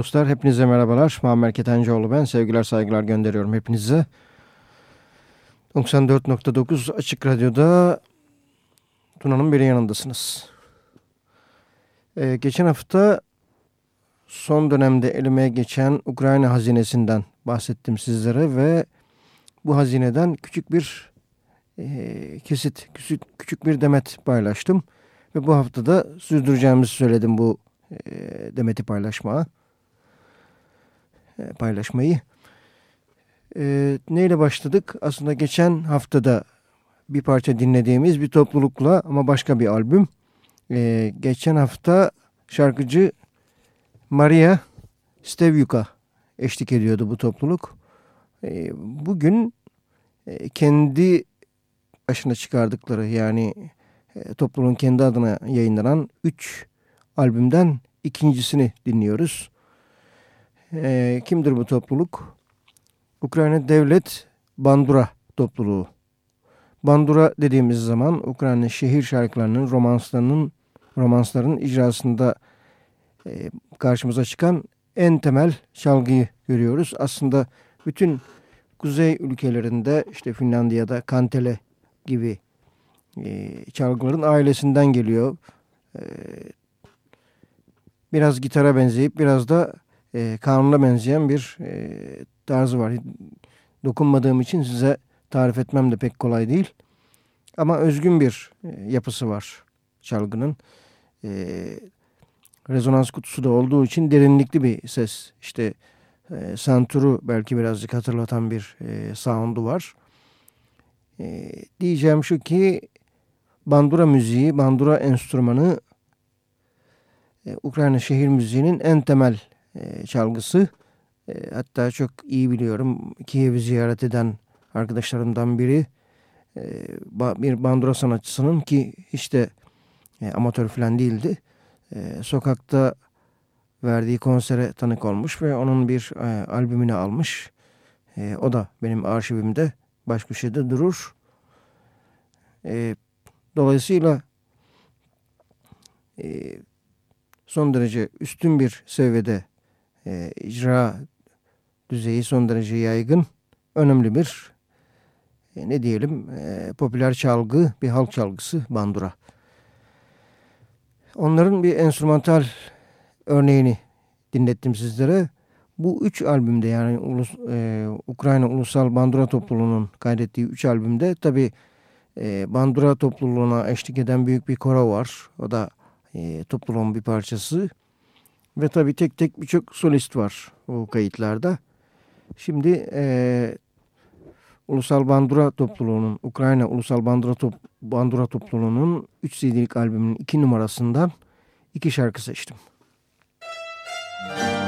Dostlar hepinize merhabalar. Muammer Ketencoğlu ben. Sevgiler saygılar gönderiyorum hepinize. 94.9 Açık Radyo'da Tuna'nın biri yanındasınız. Ee, geçen hafta son dönemde elime geçen Ukrayna hazinesinden bahsettim sizlere ve bu hazineden küçük bir e, kesit, küçük, küçük bir demet paylaştım. Ve bu haftada sürdüreceğimizi söyledim bu e, demeti paylaşmaya. E, paylaşmayı. E, neyle başladık? Aslında geçen haftada bir parça dinlediğimiz bir toplulukla ama başka bir albüm. E, geçen hafta şarkıcı Maria Stevyuka eşlik ediyordu bu topluluk. E, bugün e, kendi başına çıkardıkları yani e, topluluğun kendi adına yayınlanan 3 albümden ikincisini dinliyoruz. E, kimdir bu topluluk? Ukrayna Devlet Bandura topluluğu. Bandura dediğimiz zaman Ukrayna şehir şarkılarının, romanslarının, romansların icrasında e, karşımıza çıkan en temel çalgıyı görüyoruz. Aslında bütün kuzey ülkelerinde işte Finlandiya'da kantele gibi e, çalgıların ailesinden geliyor. E, biraz gitara benzeyip biraz da e, kanuna benzeyen bir e, tarzı var. Dokunmadığım için size tarif etmem de pek kolay değil. Ama özgün bir e, yapısı var çalgının. E, rezonans kutusu da olduğu için derinlikli bir ses. İşte e, Santuru belki birazcık hatırlatan bir e, sound'u var. E, diyeceğim şu ki bandura müziği, bandura enstrümanı e, Ukrayna şehir müziğinin en temel e, çalgısı. E, hatta çok iyi biliyorum Kiev'i ziyaret eden arkadaşlarımdan biri e, bir bandura sanatçısının ki hiç de e, amatör falan değildi. E, sokakta verdiği konsere tanık olmuş ve onun bir e, albümünü almış. E, o da benim arşivimde baş köşede durur. E, dolayısıyla e, son derece üstün bir seviyede e, icra düzeyi son derece yaygın, önemli bir e, ne diyelim e, popüler çalgı, bir halk çalgısı bandura. Onların bir enstrümantal örneğini dinlettim sizlere. Bu üç albümde yani Ulus, e, Ukrayna Ulusal Bandura Topluluğu'nun kaydettiği üç albümde tabi e, bandura topluluğuna eşlik eden büyük bir koro var. O da e, topluluğun bir parçası. Ve tabi tek tek birçok solist var o kayıtlarda. Şimdi e, Ulusal Bandura Topluluğu'nun, Ukrayna Ulusal Bandura, Top, Bandura Topluluğu'nun 3 CD'lik albümünün 2 numarasından iki şarkı seçtim. Evet,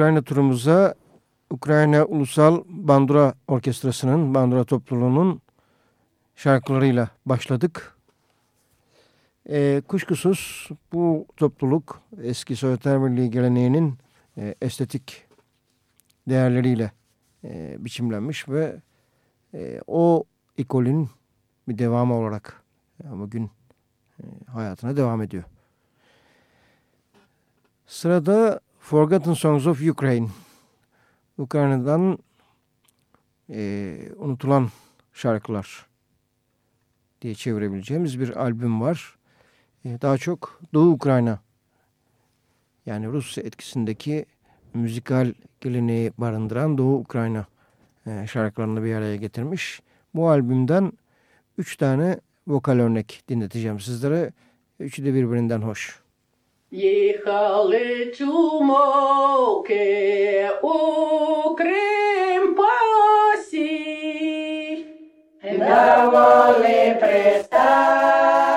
Ukrayna turumuza Ukrayna Ulusal Bandura Orkestrası'nın, Bandura topluluğunun şarkılarıyla başladık. E, kuşkusuz bu topluluk eski Sovyetler Birliği geleneğinin e, estetik değerleriyle e, biçimlenmiş ve e, o ikolün bir devamı olarak e, bugün e, hayatına devam ediyor. Sırada Forgotten Songs of Ukraine. Ukrayna'dan e, unutulan şarkılar diye çevirebileceğimiz bir albüm var. E, daha çok Doğu Ukrayna yani Rusya etkisindeki müzikal geleneği barındıran Doğu Ukrayna e, şarkılarını bir araya getirmiş. Bu albümden üç tane vokal örnek dinleteceğim sizlere. Üçü de birbirinden hoş. Їхали чумоки у Крим пасі, Давали приста,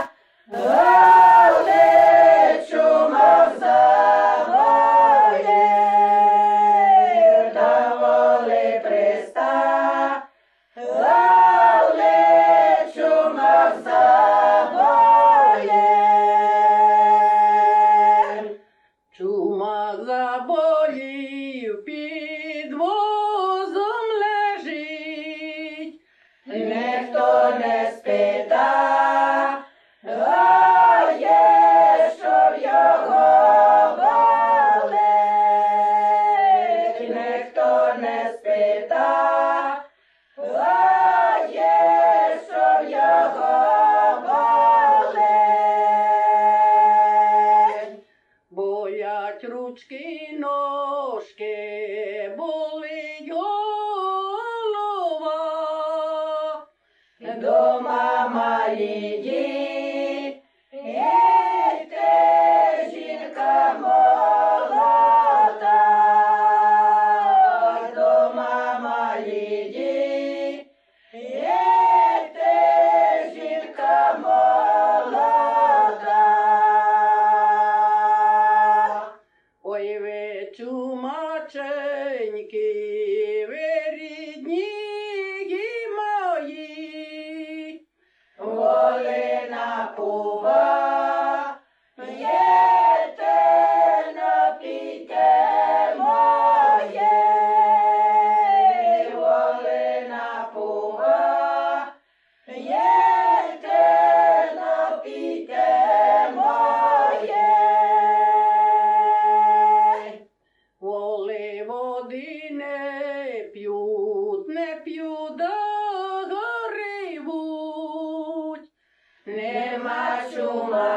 Shuma.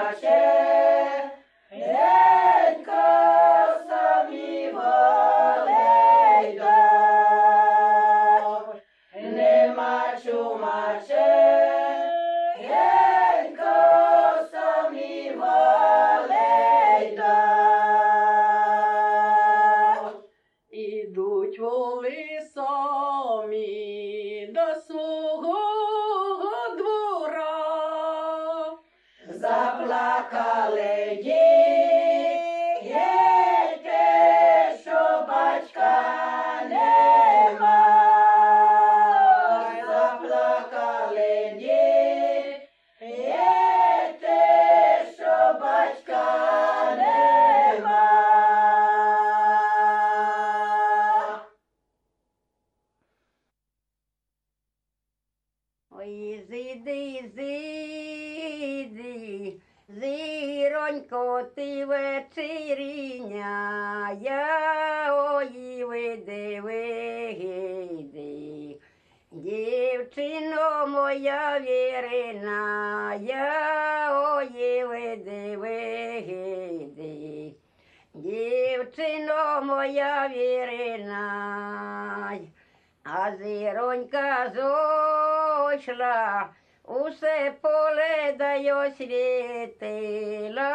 Усе поле дає світила,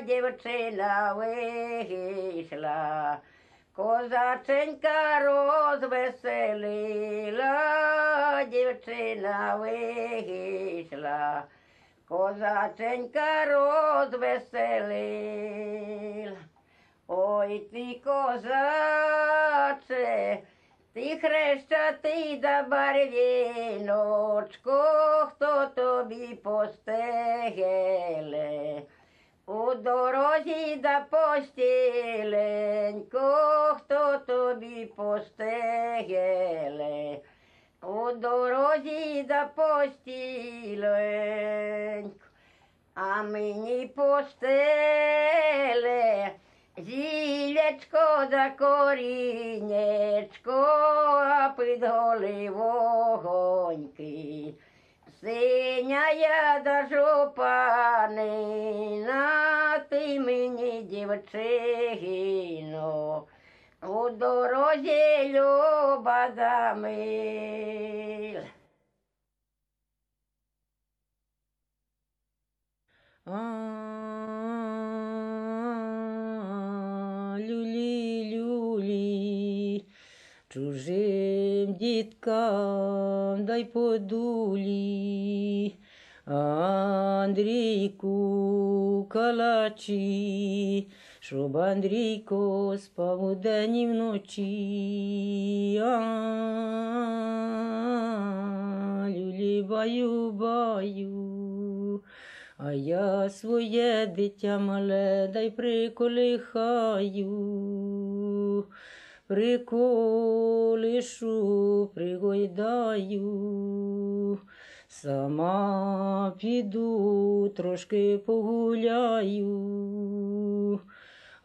дівчина вийшла, козаченька розвеселила, дівчина вийшла, козаченька розвеселила. Ой ти козаче, ти хрещатий да барвіночко, хто тобі постегеле. У дорозі да постіленько, хто тобі постегеле. У дорозі да постіленько, а мені постеле, зілечко да корінечко, під голи вогоньки. Синяя да жупанина, ти мені дівчино, у дорозі люба да мил. А, чужим діткам дай подулі, Андрійку калачі, щоб Андрійко спав удень і вночі. А, люлі, баю, баю. А я своє дитя мале дай приколихаю, приколишу, пригойдаю, сама піду, трошки погуляю.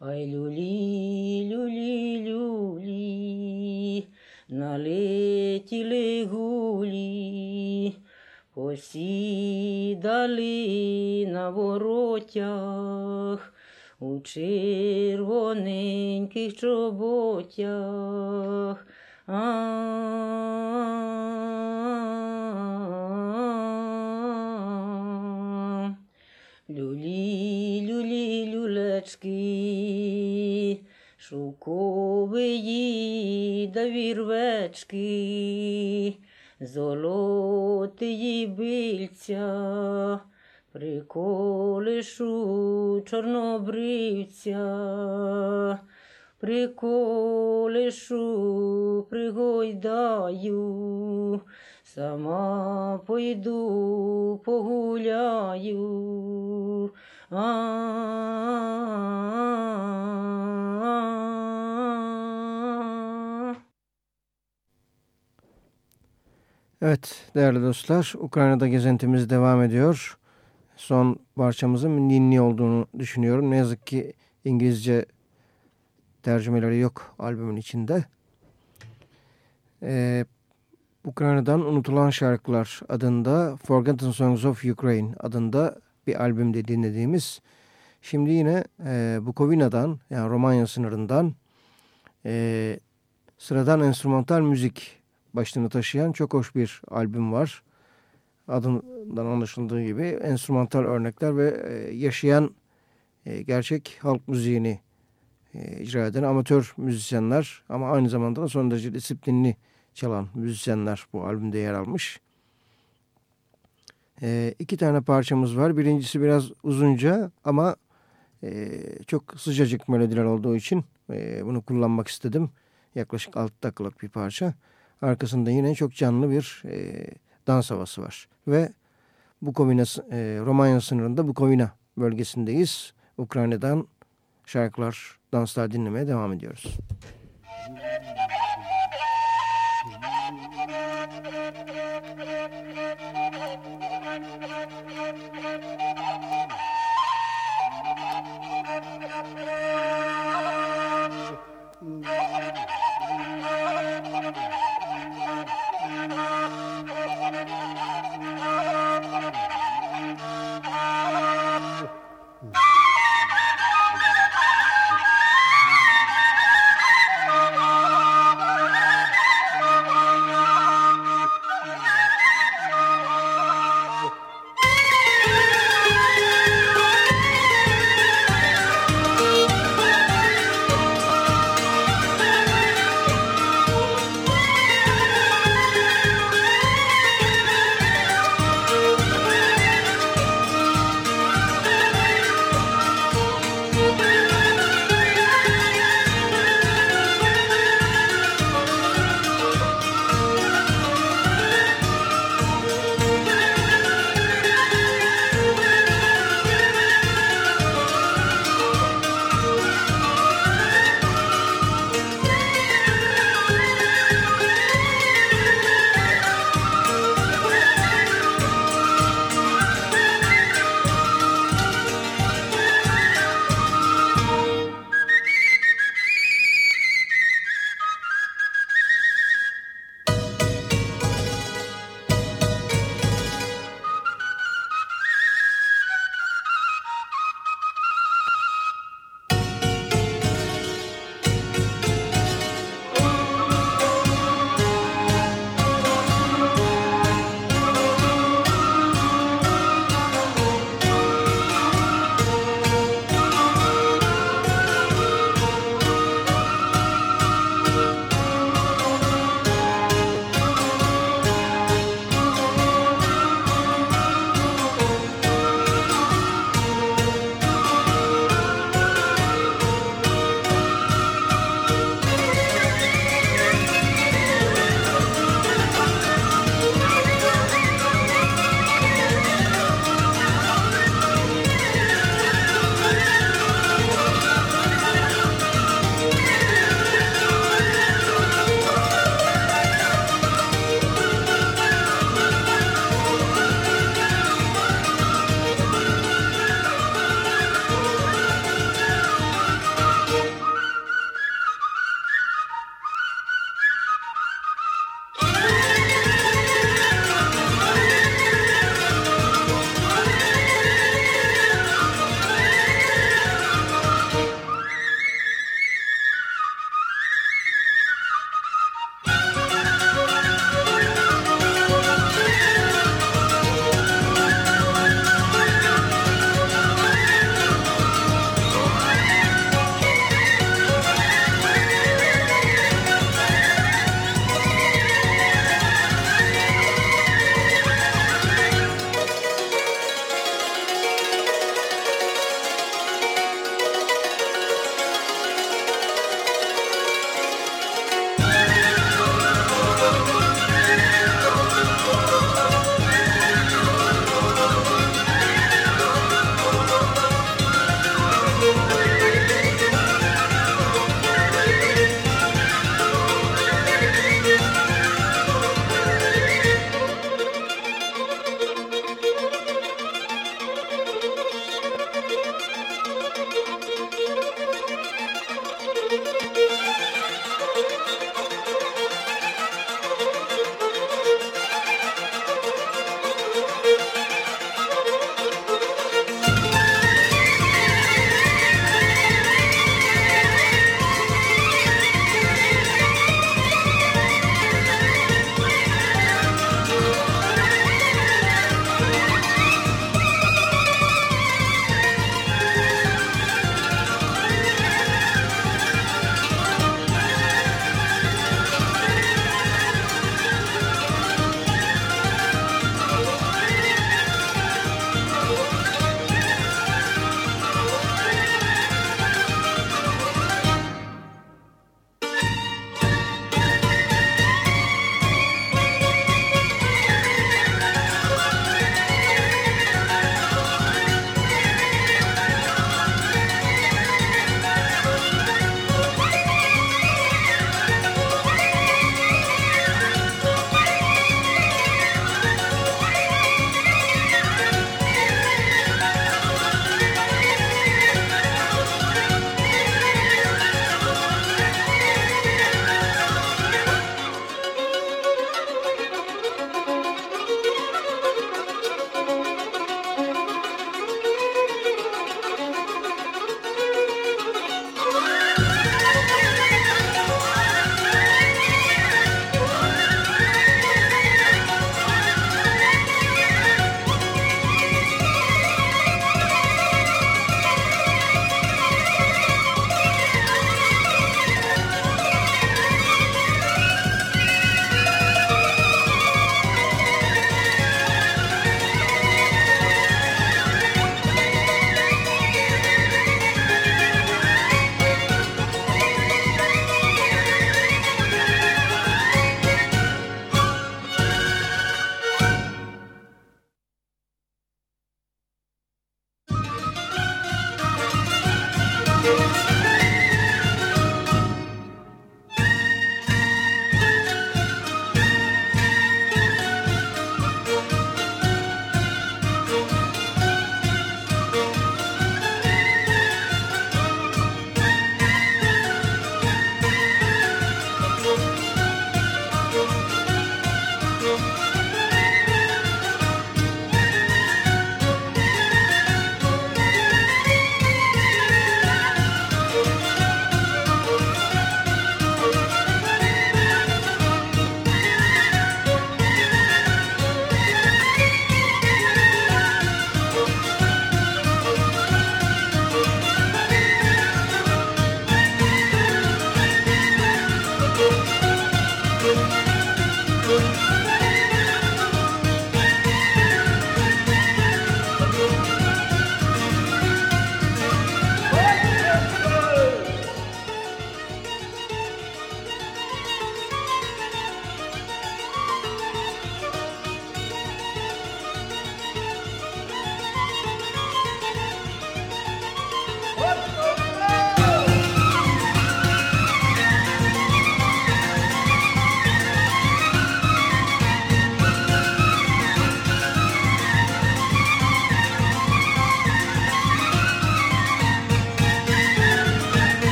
Ай люлі, люлі, люлі, налетіли гулі. Посідали на воротях у червоненьких чоботях. Люлі, люлі, люлечки, шовкової да вірвечки, золотої бильця, приколишу чорнобривця, приколишу, пригойдаю, сама пойду погуляю. А-а-а. Evet değerli dostlar Ukrayna'da gezintimiz devam ediyor. Son parçamızın Ninni olduğunu düşünüyorum. Ne yazık ki İngilizce tercümeleri yok albümün içinde. Ee, Ukrayna'dan Unutulan Şarkılar adında Forgotten Songs of Ukraine adında bir albümde dinlediğimiz. Şimdi yine e, Bukovina'dan yani Romanya sınırından e, sıradan enstrümantal müzik başlığını taşıyan çok hoş bir albüm var. Adından anlaşıldığı gibi enstrümantal örnekler ve e, yaşayan e, gerçek halk müziğini e, icra eden amatör müzisyenler ama aynı zamanda da son derece disiplinli çalan müzisyenler bu albümde yer almış. E, iki tane parçamız var. Birincisi biraz uzunca ama çok sıcacık melodiler olduğu için bunu kullanmak istedim. Yaklaşık 6 dakikalık bir parça. Arkasında yine çok canlı bir e, dans havası var. Ve Bukovina, e, Romanya sınırında Bukovina bölgesindeyiz. Ukrayna'dan şarkılar, danslar dinlemeye devam ediyoruz. Thank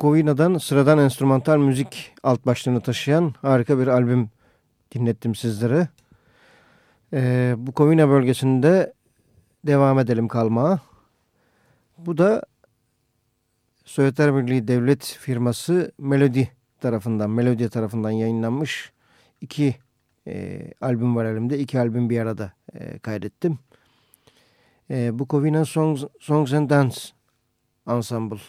Bukovina'dan sıradan enstrümantal müzik alt başlığını taşıyan harika bir albüm dinlettim sizlere. Ee, Bukovina bölgesinde devam edelim kalmaya. Bu da Sovyetler Birliği devlet firması Melody tarafından, Melody tarafından yayınlanmış iki e, albüm var elimde. İki albüm bir arada e, kaydettim. E, Bukovina Songs, Songs and Dance Ensemble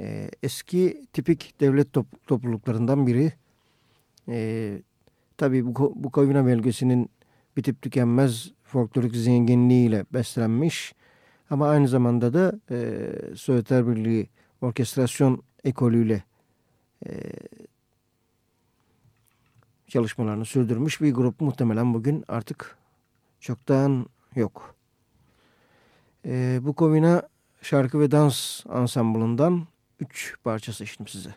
e, eski tipik devlet top, topluluklarından biri. E, tabii bu, bu Kavina bölgesinin bitip tükenmez folklorik zenginliğiyle beslenmiş. Ama aynı zamanda da e, Sovyetler Birliği orkestrasyon ekolüyle e, çalışmalarını sürdürmüş bir grup muhtemelen bugün artık çoktan yok. E, bu Kovina şarkı ve dans ansamblından üç parça seçtim size.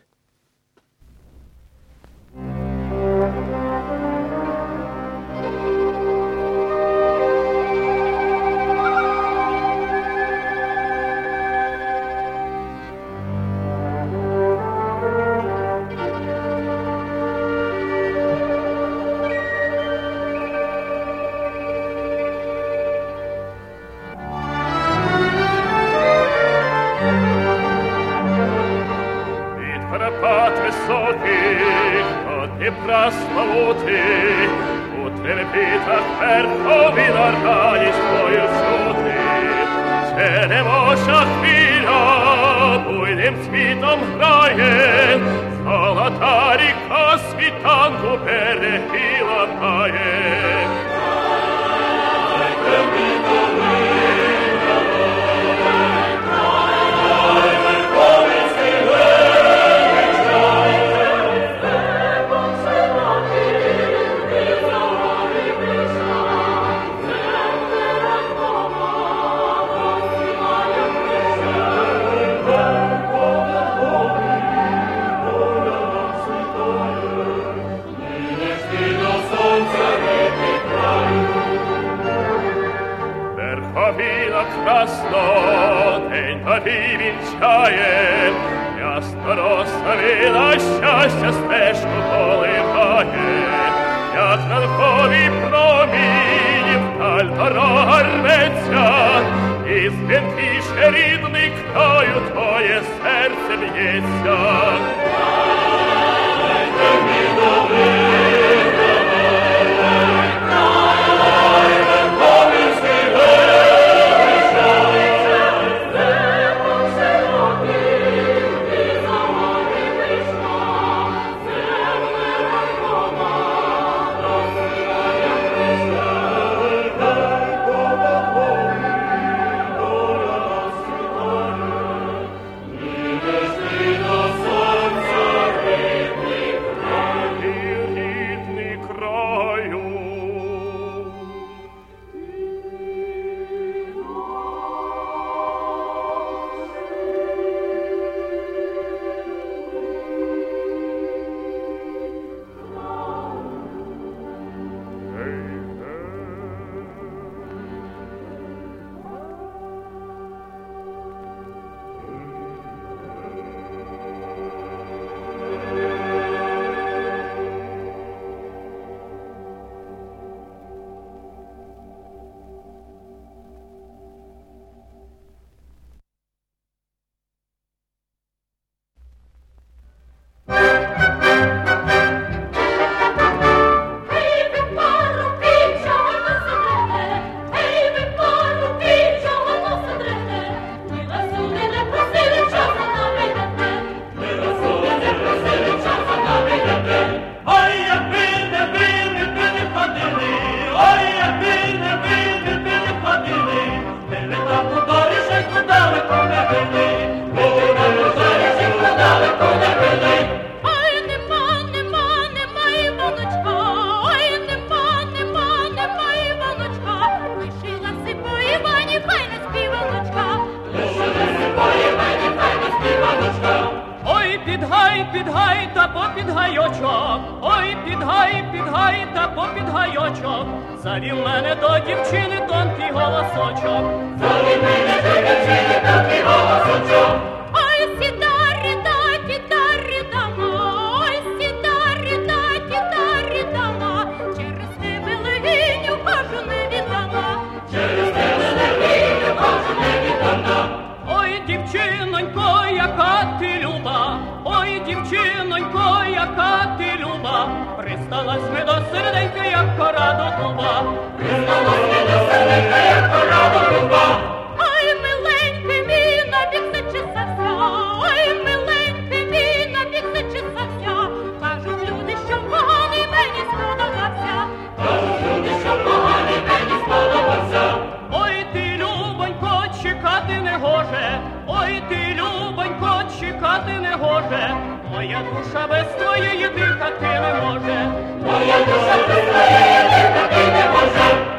підгай, підгай та попідгайочок, ой, підгай, підгай та попідгайочок, завів мене до дівчини тонкий голосочок, завів мене до дівчини тонкий голосочок. Ой, яка ти люба, присталась ми до серденька, як кора до дуба, присталась ми до серденька, як кора до дуба. Чекати моя душа без твоєї дихати не може, моя душа без твоєї дихати не може.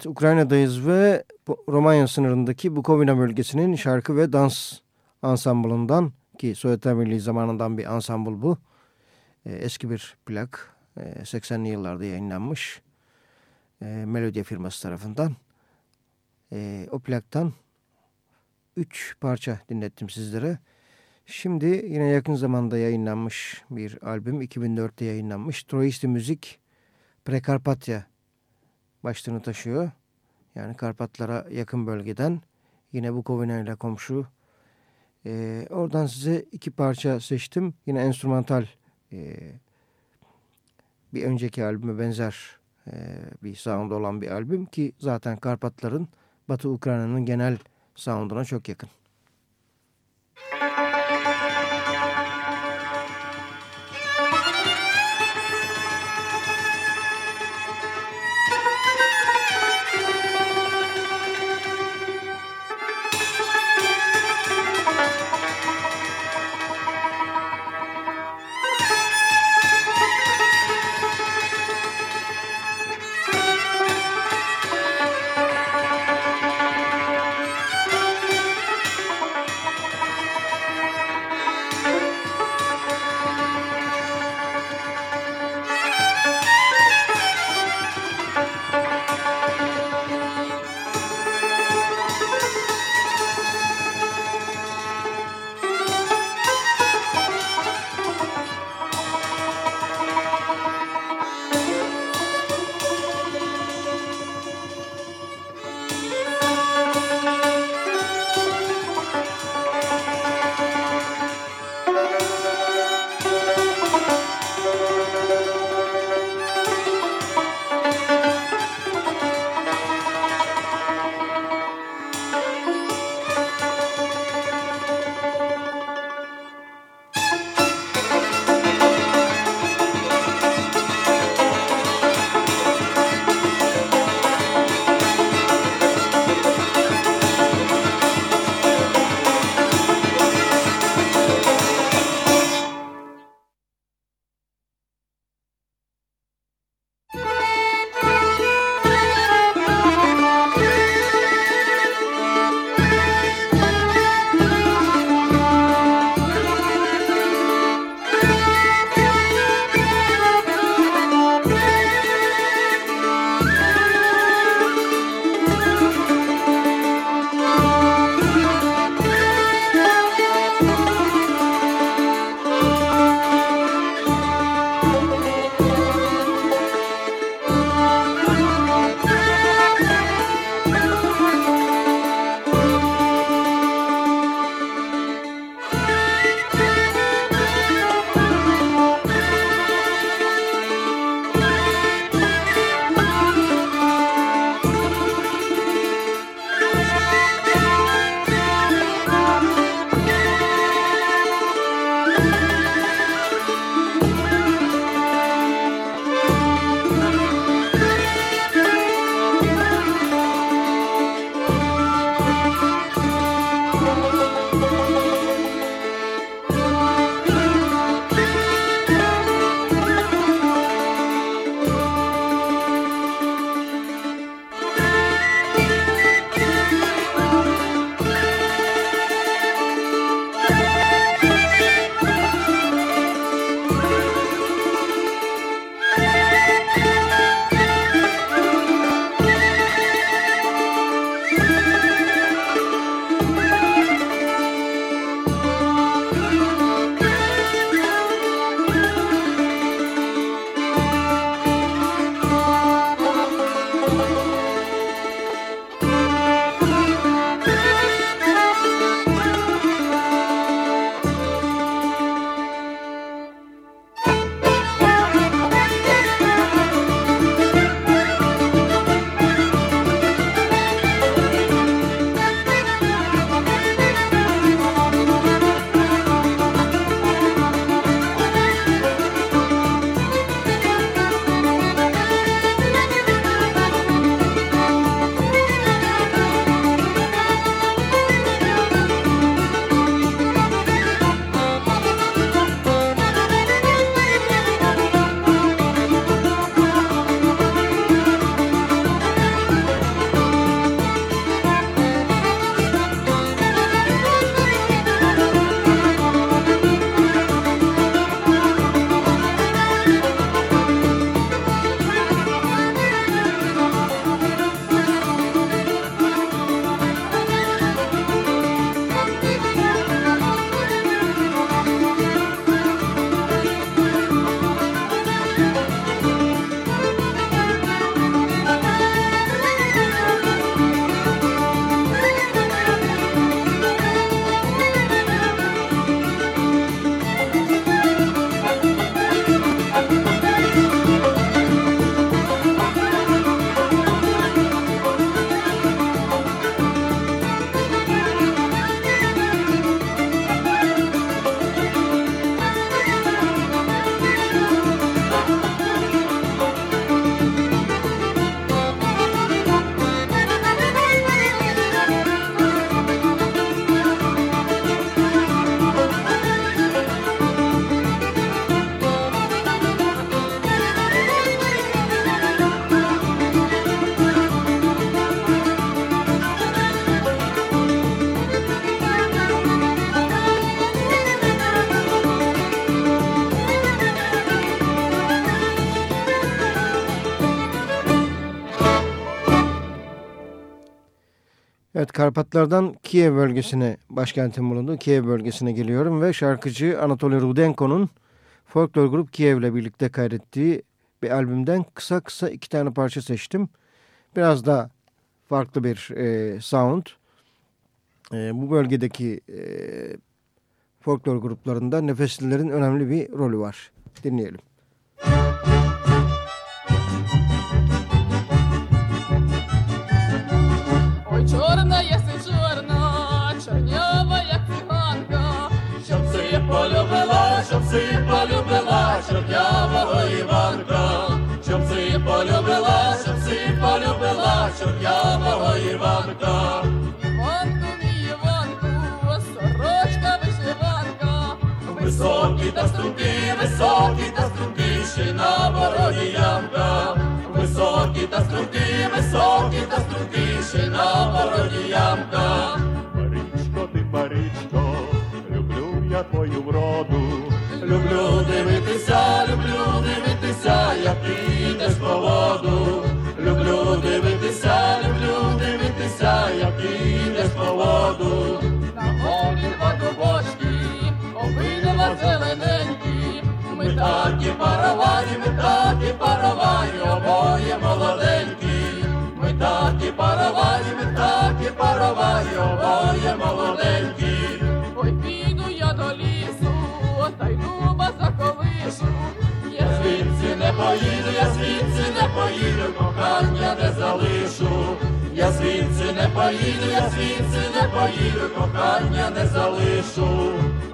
Evet Ukrayna'dayız ve Romanya sınırındaki Bukovina bölgesinin şarkı ve dans ansamblından ki Sovyetler Birliği zamanından bir ansambl bu. Ee, eski bir plak. Ee, 80'li yıllarda yayınlanmış. Ee, Melodya firması tarafından. Ee, o plaktan 3 parça dinlettim sizlere. Şimdi yine yakın zamanda yayınlanmış bir albüm. 2004'te yayınlanmış. Troisti Müzik Prekarpatya başlığını taşıyor. Yani Karpatlara yakın bölgeden yine Bukovina ile komşu. Ee, oradan size iki parça seçtim. Yine enstrümantal e, bir önceki albüme benzer e, bir sound olan bir albüm ki zaten Karpatların Batı Ukrayna'nın genel sounduna çok yakın. Karpatlardan Kiev bölgesine, başkentin bulunduğu Kiev bölgesine geliyorum ve şarkıcı Anatoly Rudenko'nun folklor grup Kiev ile birlikte kaydettiği bir albümden kısa kısa iki tane parça seçtim. Biraz da farklı bir e, sound. E, bu bölgedeki e, folklor gruplarında nefeslilerin önemli bir rolü var. Dinleyelim. Ой, чорна Іванка. Іванку, мій Іванку, сорочка вишиванка, Високі та струнки, високі та струнки, ще на бороді ямка. Високі та струнки, високі та струнки, ще на бороді ямка. Паричко, ти паричко, люблю я твою вроду. Люблю дивитися, люблю дивитися, як ти воду. на морі воду бочки, обидва зелененькі, Ми такі паровані, ми такі паровані, обоє молоденькі. Ми такі паровані, ми такі паровані, обоє молоденькі. ой, піду я до лісу, та дуба заколишу, Я звідси не поїду, я звідси не поїду, кохання не залишу. Я звідси не поїду, я звідси не поїду, кохання не залишу.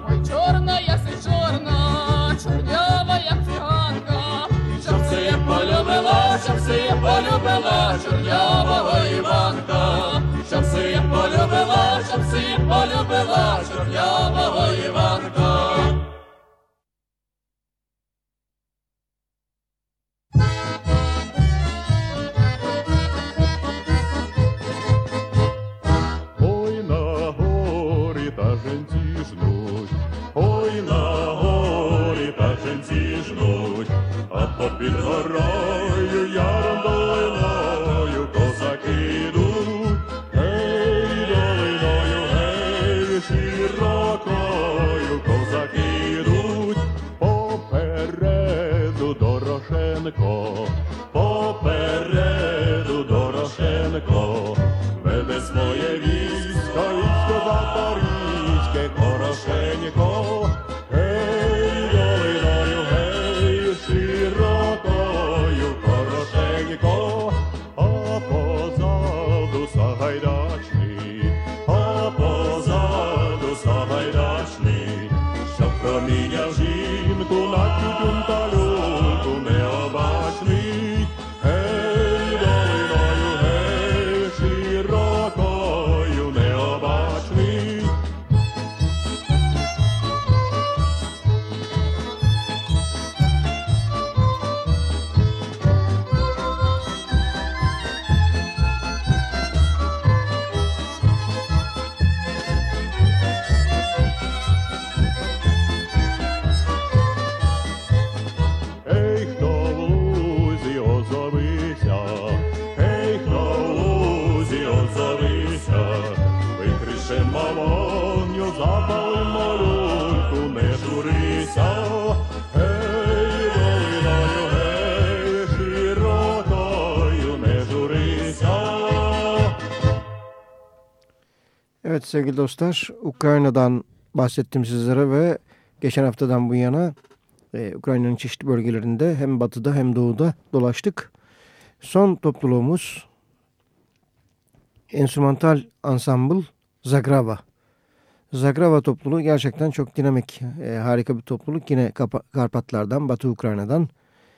ой, чорна єси чорна, чорнява, як циганка, Щоб си полюбила, щоб си полюбила, чорнявого Іванка. Щоб си полюбила, щоб си полюбила, чорнявого Іванка. А під горою яром долиною козаки йдуть. Гей, долиною, гей, широкою козаки йдуть, попереду Дорошенко, sevgili dostlar Ukrayna'dan bahsettim sizlere ve geçen haftadan bu yana e, Ukrayna'nın çeşitli bölgelerinde hem batıda hem doğuda dolaştık. Son topluluğumuz enstrümantal ensemble Zagrava. Zagrava topluluğu gerçekten çok dinamik, e, harika bir topluluk. Yine Karpatlardan, Batı Ukrayna'dan.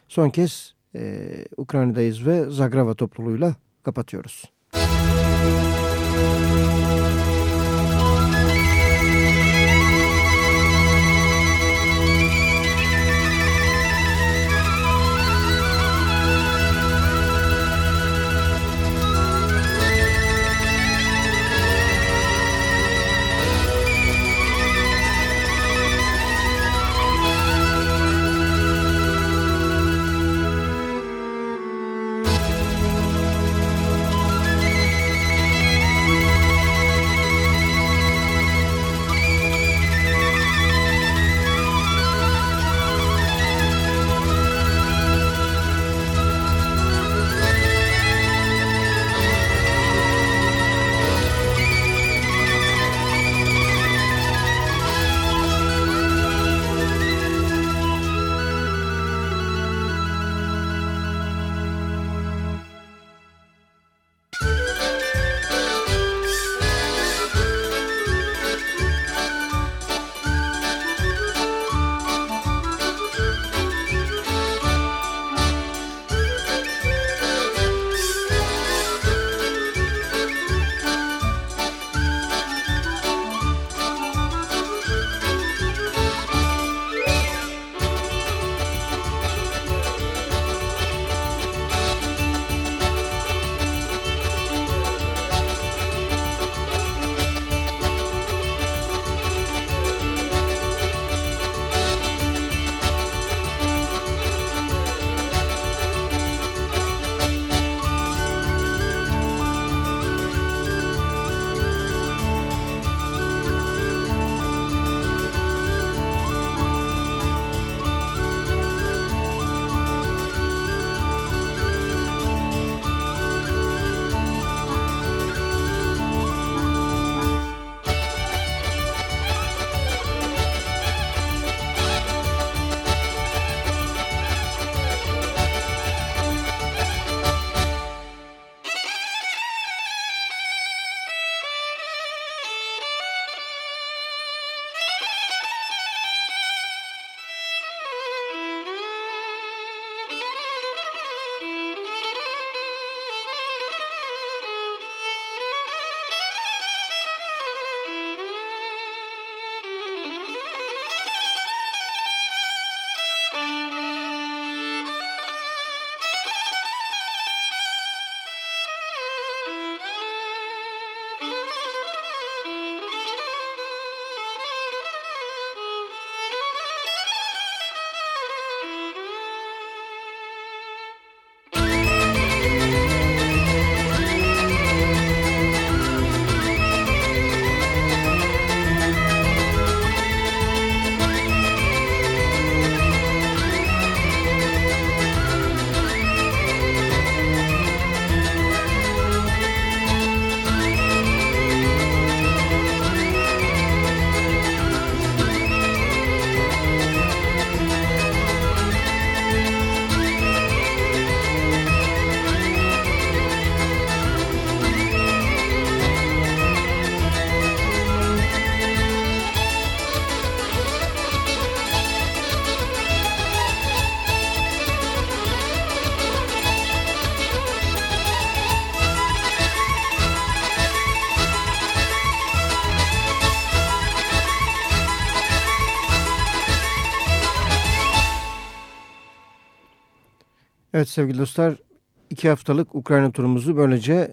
Son kez e, Ukrayna'dayız ve Zagrava topluluğuyla kapatıyoruz. Ой, Evet sevgili dostlar iki haftalık Ukrayna turumuzu böylece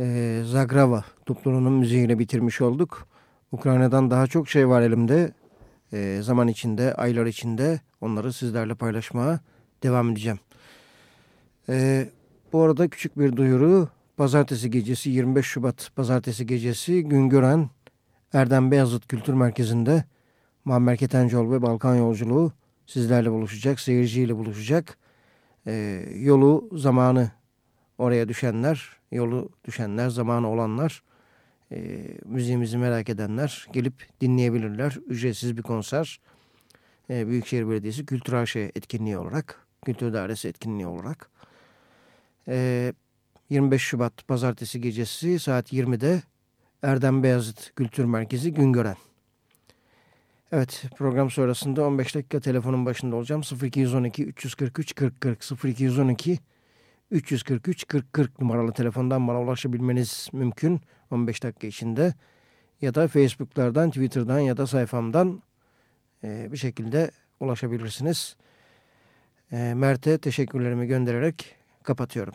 e, Zagrava topluluğunun müziğiyle bitirmiş olduk. Ukrayna'dan daha çok şey var elimde. E, zaman içinde, aylar içinde onları sizlerle paylaşmaya devam edeceğim. E, bu arada küçük bir duyuru. Pazartesi gecesi 25 Şubat Pazartesi gecesi Güngören Erdem Beyazıt Kültür Merkezi'nde Muammer Ketencoğlu ve Balkan Yolculuğu sizlerle buluşacak, seyirciyle buluşacak. E, yolu, zamanı oraya düşenler, yolu düşenler, zamanı olanlar, e, müziğimizi merak edenler gelip dinleyebilirler. Ücretsiz bir konser. E, Büyükşehir Belediyesi Kültür AŞ etkinliği olarak, Kültür Dairesi etkinliği olarak. E, 25 Şubat Pazartesi gecesi saat 20'de Erdem Beyazıt Kültür Merkezi Güngören. Evet program sonrasında 15 dakika telefonun başında olacağım. 0212 343 40 40 0212 343 40 40 numaralı telefondan bana ulaşabilmeniz mümkün 15 dakika içinde. Ya da Facebook'lardan, Twitter'dan ya da sayfamdan e, bir şekilde ulaşabilirsiniz. E, Mert'e teşekkürlerimi göndererek kapatıyorum.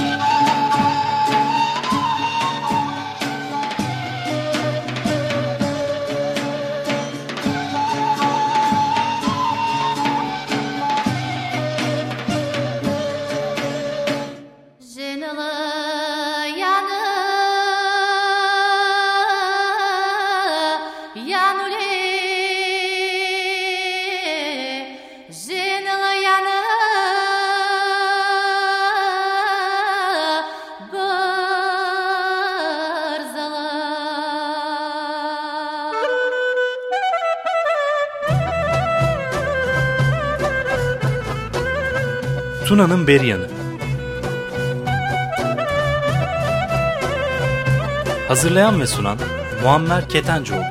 Yunan'ın Beryanı. Hazırlayan ve sunan Muammer Ketencoğlu.